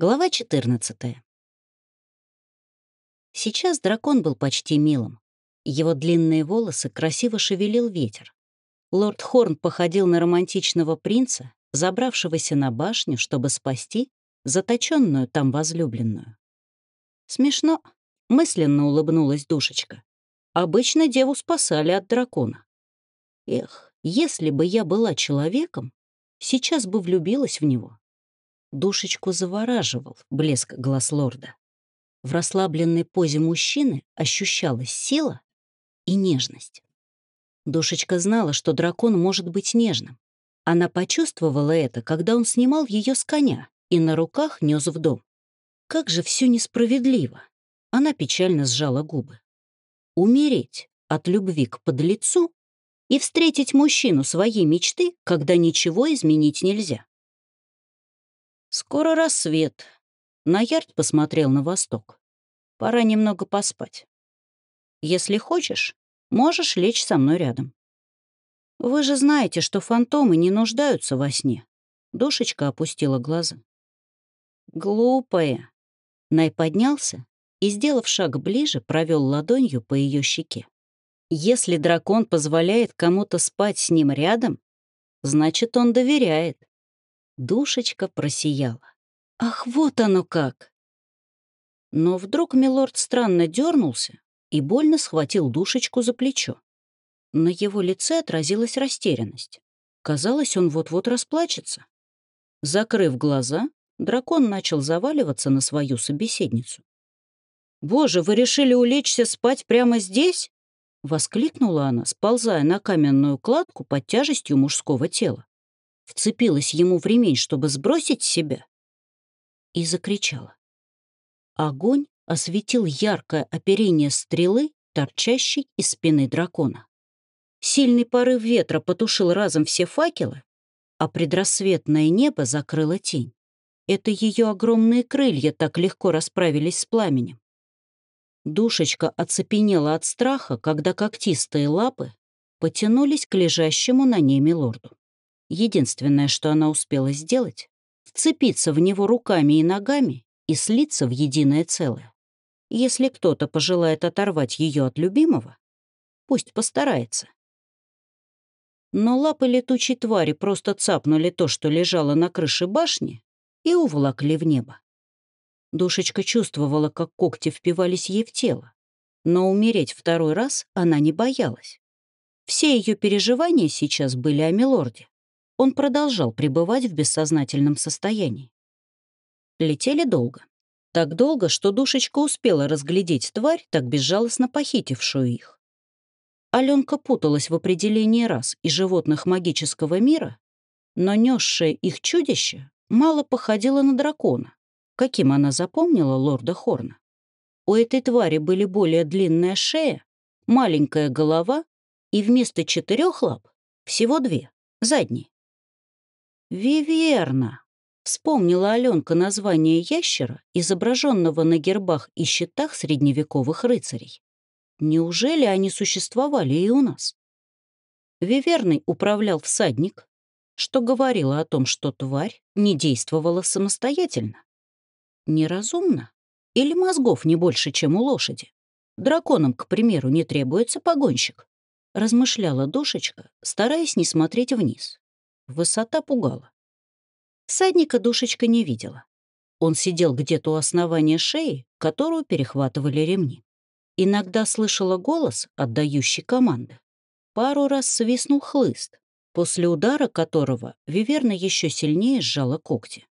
Глава 14. Сейчас дракон был почти милым. Его длинные волосы красиво шевелил ветер. Лорд Хорн походил на романтичного принца, забравшегося на башню, чтобы спасти заточенную там возлюбленную. Смешно, мысленно улыбнулась душечка. Обычно деву спасали от дракона. Эх, если бы я была человеком, сейчас бы влюбилась в него. Душечку завораживал блеск глаз лорда. В расслабленной позе мужчины ощущалась сила и нежность. Душечка знала, что дракон может быть нежным. Она почувствовала это, когда он снимал ее с коня и на руках нес в дом. Как же все несправедливо. Она печально сжала губы. Умереть от любви к подлецу и встретить мужчину своей мечты, когда ничего изменить нельзя. Скоро рассвет. Наярд посмотрел на восток. Пора немного поспать. Если хочешь, можешь лечь со мной рядом. Вы же знаете, что фантомы не нуждаются во сне. Душечка опустила глаза. Глупая. Най поднялся и, сделав шаг ближе, провел ладонью по ее щеке. Если дракон позволяет кому-то спать с ним рядом, значит, он доверяет. Душечка просияла. «Ах, вот оно как!» Но вдруг милорд странно дернулся и больно схватил душечку за плечо. На его лице отразилась растерянность. Казалось, он вот-вот расплачется. Закрыв глаза, дракон начал заваливаться на свою собеседницу. «Боже, вы решили улечься спать прямо здесь?» — воскликнула она, сползая на каменную кладку под тяжестью мужского тела вцепилась ему в ремень, чтобы сбросить себя, и закричала. Огонь осветил яркое оперение стрелы, торчащей из спины дракона. Сильный порыв ветра потушил разом все факелы, а предрассветное небо закрыло тень. Это ее огромные крылья так легко расправились с пламенем. Душечка оцепенела от страха, когда когтистые лапы потянулись к лежащему на ней милорду. Единственное, что она успела сделать — вцепиться в него руками и ногами и слиться в единое целое. Если кто-то пожелает оторвать ее от любимого, пусть постарается. Но лапы летучей твари просто цапнули то, что лежало на крыше башни, и уволокли в небо. Душечка чувствовала, как когти впивались ей в тело, но умереть второй раз она не боялась. Все ее переживания сейчас были о Милорде он продолжал пребывать в бессознательном состоянии. Летели долго. Так долго, что душечка успела разглядеть тварь, так безжалостно похитившую их. Аленка путалась в определении рас и животных магического мира, но несшее их чудище мало походило на дракона, каким она запомнила лорда Хорна. У этой твари были более длинная шея, маленькая голова и вместо четырех лап всего две, задние. «Виверна!» — вспомнила Аленка название ящера, изображенного на гербах и щитах средневековых рыцарей. Неужели они существовали и у нас? Виверной управлял всадник, что говорило о том, что тварь не действовала самостоятельно. Неразумно? Или мозгов не больше, чем у лошади? Драконам, к примеру, не требуется погонщик. Размышляла душечка, стараясь не смотреть вниз. Высота пугала. Садника душечка не видела. Он сидел где-то у основания шеи, которую перехватывали ремни. Иногда слышала голос, отдающий команды. Пару раз свистнул хлыст, после удара которого Виверна еще сильнее сжала когти.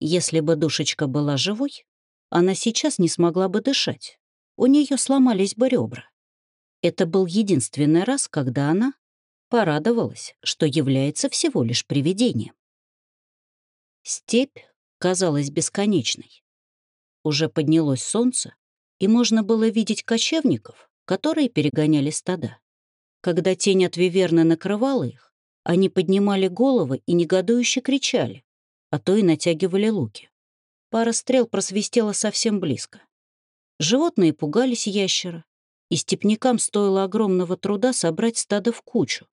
Если бы душечка была живой, она сейчас не смогла бы дышать. У нее сломались бы ребра. Это был единственный раз, когда она порадовалась, что является всего лишь привидением. Степь казалась бесконечной. Уже поднялось солнце, и можно было видеть кочевников, которые перегоняли стада. Когда тень от Виверны накрывала их, они поднимали головы и негодующе кричали, а то и натягивали луки. Пара стрел просвистела совсем близко. Животные пугались ящера, и степнякам стоило огромного труда собрать стадо в кучу,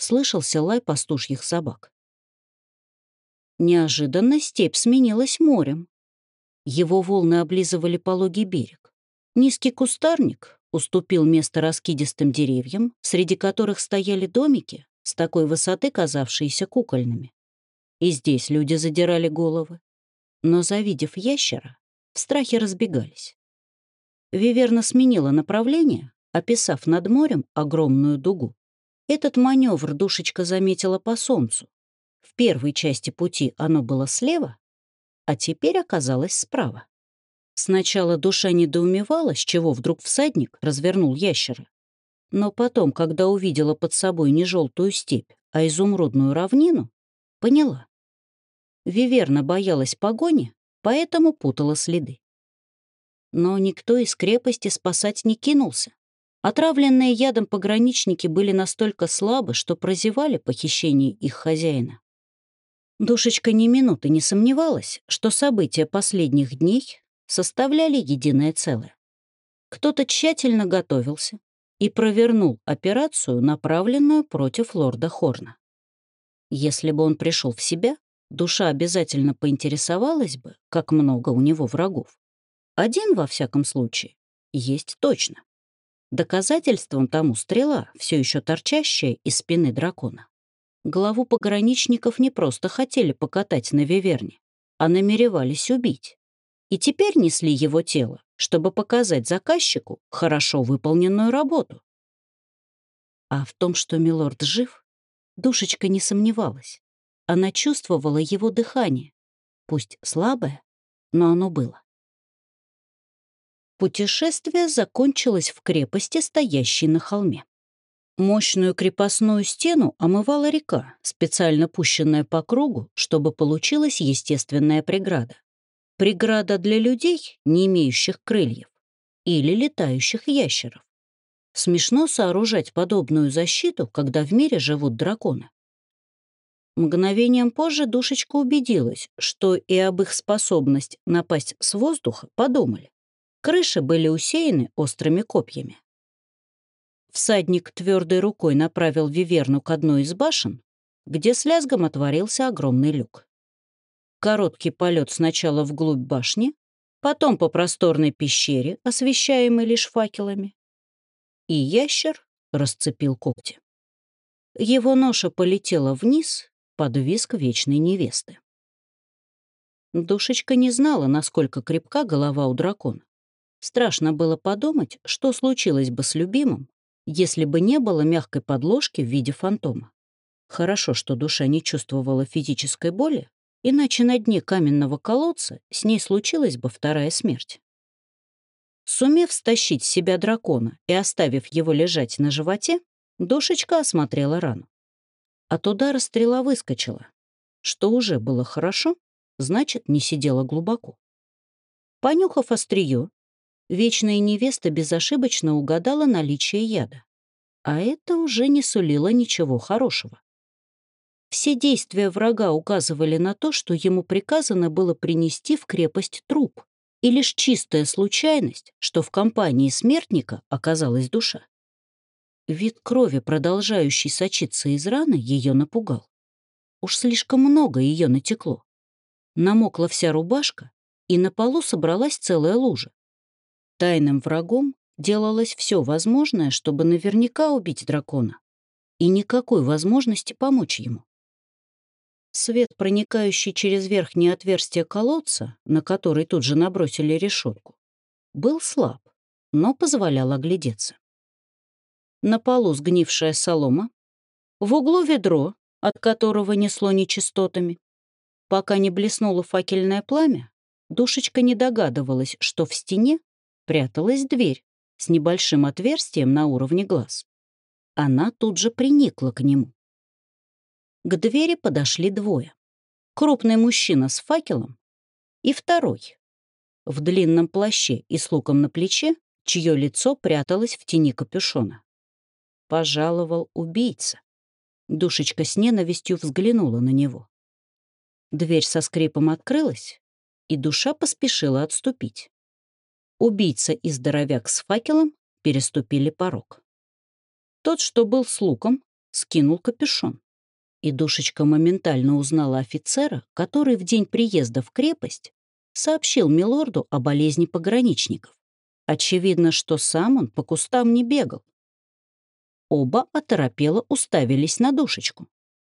слышался лай пастушьих собак. Неожиданно степь сменилась морем. Его волны облизывали пологий берег. Низкий кустарник уступил место раскидистым деревьям, среди которых стояли домики, с такой высоты казавшиеся кукольными. И здесь люди задирали головы. Но, завидев ящера, в страхе разбегались. Виверна сменила направление, описав над морем огромную дугу. Этот маневр душечка заметила по солнцу. В первой части пути оно было слева, а теперь оказалось справа. Сначала душа недоумевала, с чего вдруг всадник развернул ящера. Но потом, когда увидела под собой не желтую степь, а изумрудную равнину, поняла. Виверна боялась погони, поэтому путала следы. Но никто из крепости спасать не кинулся. Отравленные ядом пограничники были настолько слабы, что прозевали похищение их хозяина. Душечка ни минуты не сомневалась, что события последних дней составляли единое целое. Кто-то тщательно готовился и провернул операцию, направленную против лорда Хорна. Если бы он пришел в себя, душа обязательно поинтересовалась бы, как много у него врагов. Один, во всяком случае, есть точно. Доказательством тому стрела, все еще торчащая из спины дракона. Главу пограничников не просто хотели покатать на Виверне, а намеревались убить. И теперь несли его тело, чтобы показать заказчику хорошо выполненную работу. А в том, что Милорд жив, душечка не сомневалась. Она чувствовала его дыхание, пусть слабое, но оно было. Путешествие закончилось в крепости, стоящей на холме. Мощную крепостную стену омывала река, специально пущенная по кругу, чтобы получилась естественная преграда. Преграда для людей, не имеющих крыльев, или летающих ящеров. Смешно сооружать подобную защиту, когда в мире живут драконы. Мгновением позже душечка убедилась, что и об их способность напасть с воздуха подумали. Крыши были усеяны острыми копьями. Всадник твердой рукой направил Виверну к одной из башен, где с лязгом отворился огромный люк. Короткий полет сначала вглубь башни, потом по просторной пещере, освещаемой лишь факелами. И ящер расцепил когти. Его ноша полетела вниз под виск вечной невесты. Душечка не знала, насколько крепка голова у дракона. Страшно было подумать, что случилось бы с любимым, если бы не было мягкой подложки в виде фантома. Хорошо, что душа не чувствовала физической боли, иначе на дне каменного колодца с ней случилась бы вторая смерть. Сумев стащить с себя дракона и оставив его лежать на животе, душечка осмотрела рану. От удара стрела выскочила. Что уже было хорошо, значит, не сидела глубоко. Понюхав острие, вечная невеста безошибочно угадала наличие яда. А это уже не сулило ничего хорошего. Все действия врага указывали на то, что ему приказано было принести в крепость труп, и лишь чистая случайность, что в компании смертника оказалась душа. Вид крови, продолжающий сочиться из раны, ее напугал. Уж слишком много ее натекло. Намокла вся рубашка, и на полу собралась целая лужа. Тайным врагом делалось все возможное, чтобы наверняка убить дракона, и никакой возможности помочь ему. Свет, проникающий через верхнее отверстие колодца, на который тут же набросили решетку, был слаб, но позволял оглядеться. На полу сгнившая солома, в углу ведро, от которого несло нечистотами. Пока не блеснуло факельное пламя, душечка не догадывалась, что в стене пряталась дверь с небольшим отверстием на уровне глаз. Она тут же приникла к нему. К двери подошли двое. Крупный мужчина с факелом и второй. В длинном плаще и с луком на плече, чье лицо пряталось в тени капюшона. Пожаловал убийца. Душечка с ненавистью взглянула на него. Дверь со скрипом открылась, и душа поспешила отступить. Убийца и здоровяк с факелом переступили порог. Тот, что был с луком, скинул капюшон. И душечка моментально узнала офицера, который в день приезда в крепость сообщил милорду о болезни пограничников. Очевидно, что сам он по кустам не бегал. Оба оторопело уставились на душечку.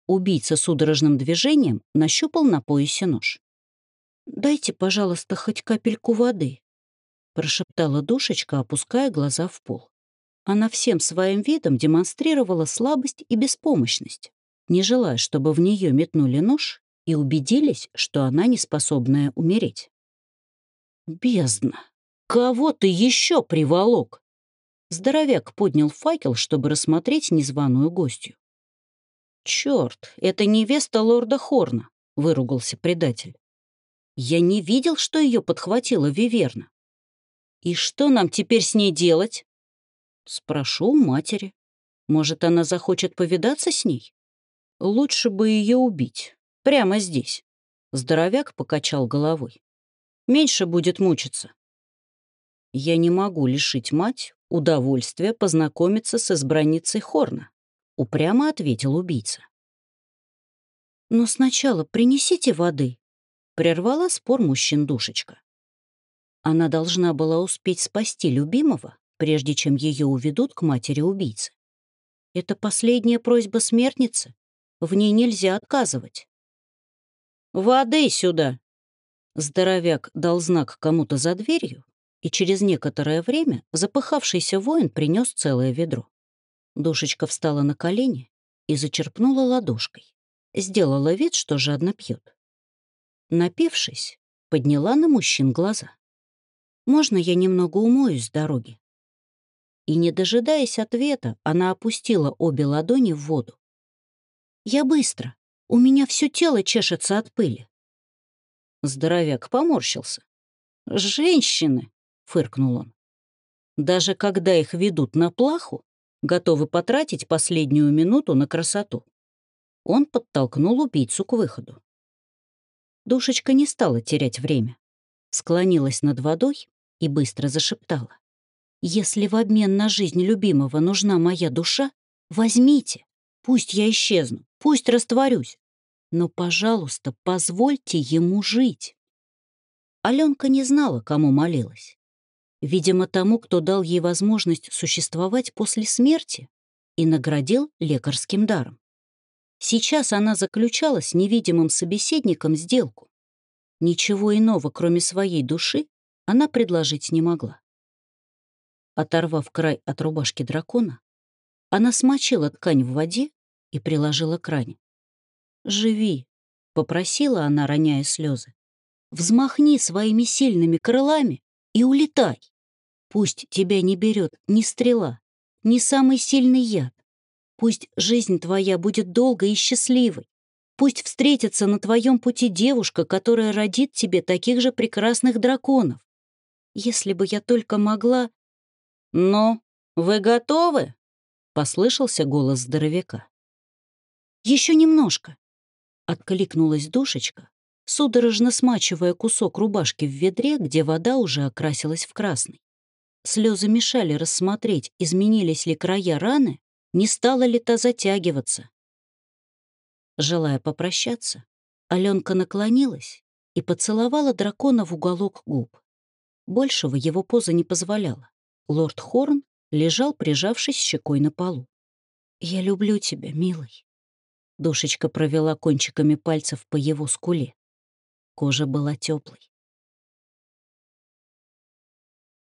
Убийца судорожным движением нащупал на поясе нож. «Дайте, пожалуйста, хоть капельку воды», — прошептала душечка, опуская глаза в пол. Она всем своим видом демонстрировала слабость и беспомощность, не желая, чтобы в нее метнули нож и убедились, что она не способная умереть. «Бездна! Кого ты еще приволок?» Здоровяк поднял факел, чтобы рассмотреть незваную гостью. «Черт, это невеста лорда Хорна», — выругался предатель. «Я не видел, что ее подхватила Виверна. И что нам теперь с ней делать?» «Спрошу у матери. Может, она захочет повидаться с ней? Лучше бы ее убить. Прямо здесь». Здоровяк покачал головой. «Меньше будет мучиться». «Я не могу лишить мать удовольствия познакомиться с избранницей Хорна», упрямо ответил убийца. «Но сначала принесите воды», — прервала спор мужчин душечка. Она должна была успеть спасти любимого, прежде чем ее уведут к матери убийцы. Это последняя просьба смертницы. В ней нельзя отказывать. «Воды сюда!» Здоровяк дал знак кому-то за дверью, и через некоторое время запыхавшийся воин принес целое ведро. Душечка встала на колени и зачерпнула ладошкой. Сделала вид, что жадно пьет. Напившись, подняла на мужчин глаза. «Можно я немного умоюсь с дороги?» И, не дожидаясь ответа, она опустила обе ладони в воду. «Я быстро. У меня все тело чешется от пыли». Здоровяк поморщился. «Женщины!» — фыркнул он. «Даже когда их ведут на плаху, готовы потратить последнюю минуту на красоту. Он подтолкнул убийцу к выходу. Душечка не стала терять время. Склонилась над водой и быстро зашептала. «Если в обмен на жизнь любимого нужна моя душа, возьмите. Пусть я исчезну, пусть растворюсь. Но, пожалуйста, позвольте ему жить». Аленка не знала, кому молилась. Видимо, тому, кто дал ей возможность существовать после смерти и наградил лекарским даром. Сейчас она заключала с невидимым собеседником сделку. Ничего иного, кроме своей души, она предложить не могла. Оторвав край от рубашки дракона, она смочила ткань в воде и приложила к ране. «Живи», — попросила она, роняя слезы. «Взмахни своими сильными крылами и улетай. Пусть тебя не берет ни стрела, ни самый сильный яд. Пусть жизнь твоя будет долгой и счастливой. Пусть встретится на твоем пути девушка, которая родит тебе таких же прекрасных драконов. Если бы я только могла... «Ну, вы готовы?» — послышался голос здоровяка. Еще немножко», — откликнулась душечка, судорожно смачивая кусок рубашки в ведре, где вода уже окрасилась в красный. Слезы мешали рассмотреть, изменились ли края раны, не стала ли та затягиваться. Желая попрощаться, Аленка наклонилась и поцеловала дракона в уголок губ. Большего его поза не позволяла. Лорд Хорн лежал, прижавшись щекой на полу. «Я люблю тебя, милый». Душечка провела кончиками пальцев по его скуле. Кожа была теплой.